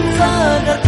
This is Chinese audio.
这个